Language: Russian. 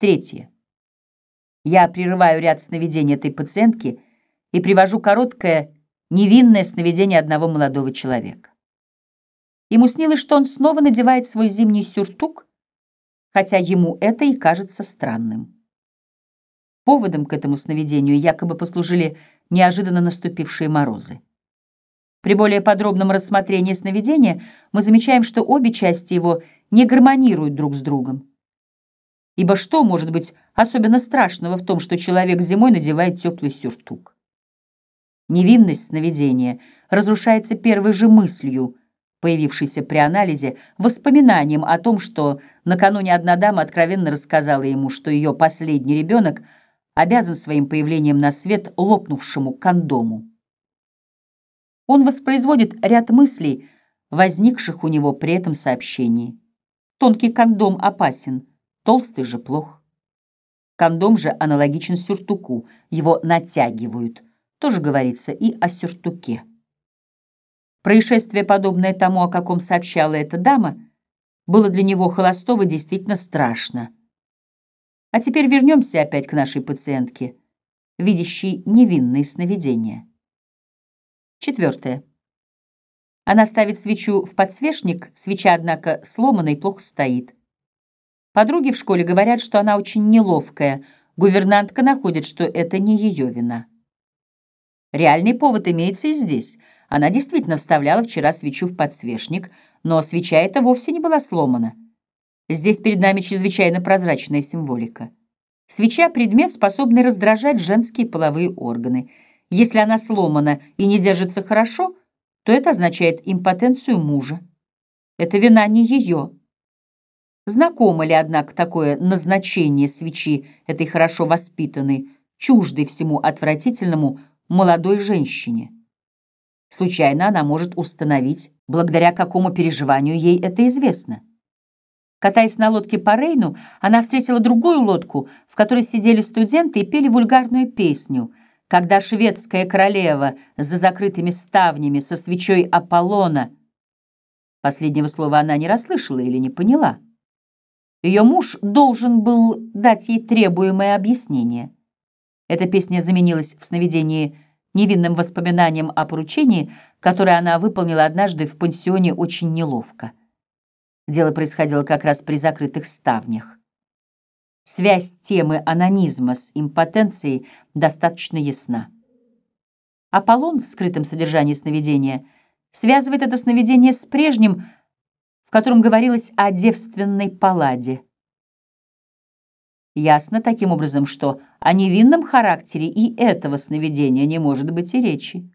Третье. Я прерываю ряд сновидений этой пациентки и привожу короткое, невинное сновидение одного молодого человека. Ему снилось, что он снова надевает свой зимний сюртук, хотя ему это и кажется странным. Поводом к этому сновидению якобы послужили неожиданно наступившие морозы. При более подробном рассмотрении сновидения мы замечаем, что обе части его не гармонируют друг с другом. Ибо что может быть особенно страшного в том, что человек зимой надевает теплый сюртук? Невинность сновидения разрушается первой же мыслью, появившейся при анализе, воспоминанием о том, что накануне одна дама откровенно рассказала ему, что ее последний ребенок — обязан своим появлением на свет лопнувшему кондому. Он воспроизводит ряд мыслей, возникших у него при этом сообщении. Тонкий кондом опасен, толстый же плох. Кондом же аналогичен сюртуку, его натягивают. Тоже говорится и о сюртуке. Происшествие, подобное тому, о каком сообщала эта дама, было для него холостого действительно страшно. А теперь вернемся опять к нашей пациентке, видящей невинные сновидения. Четвертое. Она ставит свечу в подсвечник, свеча, однако, сломана и плохо стоит. Подруги в школе говорят, что она очень неловкая, гувернантка находит, что это не ее вина. Реальный повод имеется и здесь. Она действительно вставляла вчера свечу в подсвечник, но свеча эта вовсе не была сломана. Здесь перед нами чрезвычайно прозрачная символика. Свеча — предмет, способный раздражать женские половые органы. Если она сломана и не держится хорошо, то это означает импотенцию мужа. Это вина не ее. Знакомо ли, однако, такое назначение свечи этой хорошо воспитанной, чуждой всему отвратительному молодой женщине? Случайно она может установить, благодаря какому переживанию ей это известно. Катаясь на лодке по Рейну, она встретила другую лодку, в которой сидели студенты и пели вульгарную песню. Когда шведская королева за закрытыми ставнями со свечой Аполлона... Последнего слова она не расслышала или не поняла. Ее муж должен был дать ей требуемое объяснение. Эта песня заменилась в сновидении невинным воспоминанием о поручении, которое она выполнила однажды в пансионе очень неловко. Дело происходило как раз при закрытых ставнях. Связь темы анонизма с импотенцией достаточно ясна. Аполлон в скрытом содержании сновидения связывает это сновидение с прежним, в котором говорилось о девственной палладе. Ясно таким образом, что о невинном характере и этого сновидения не может быть и речи.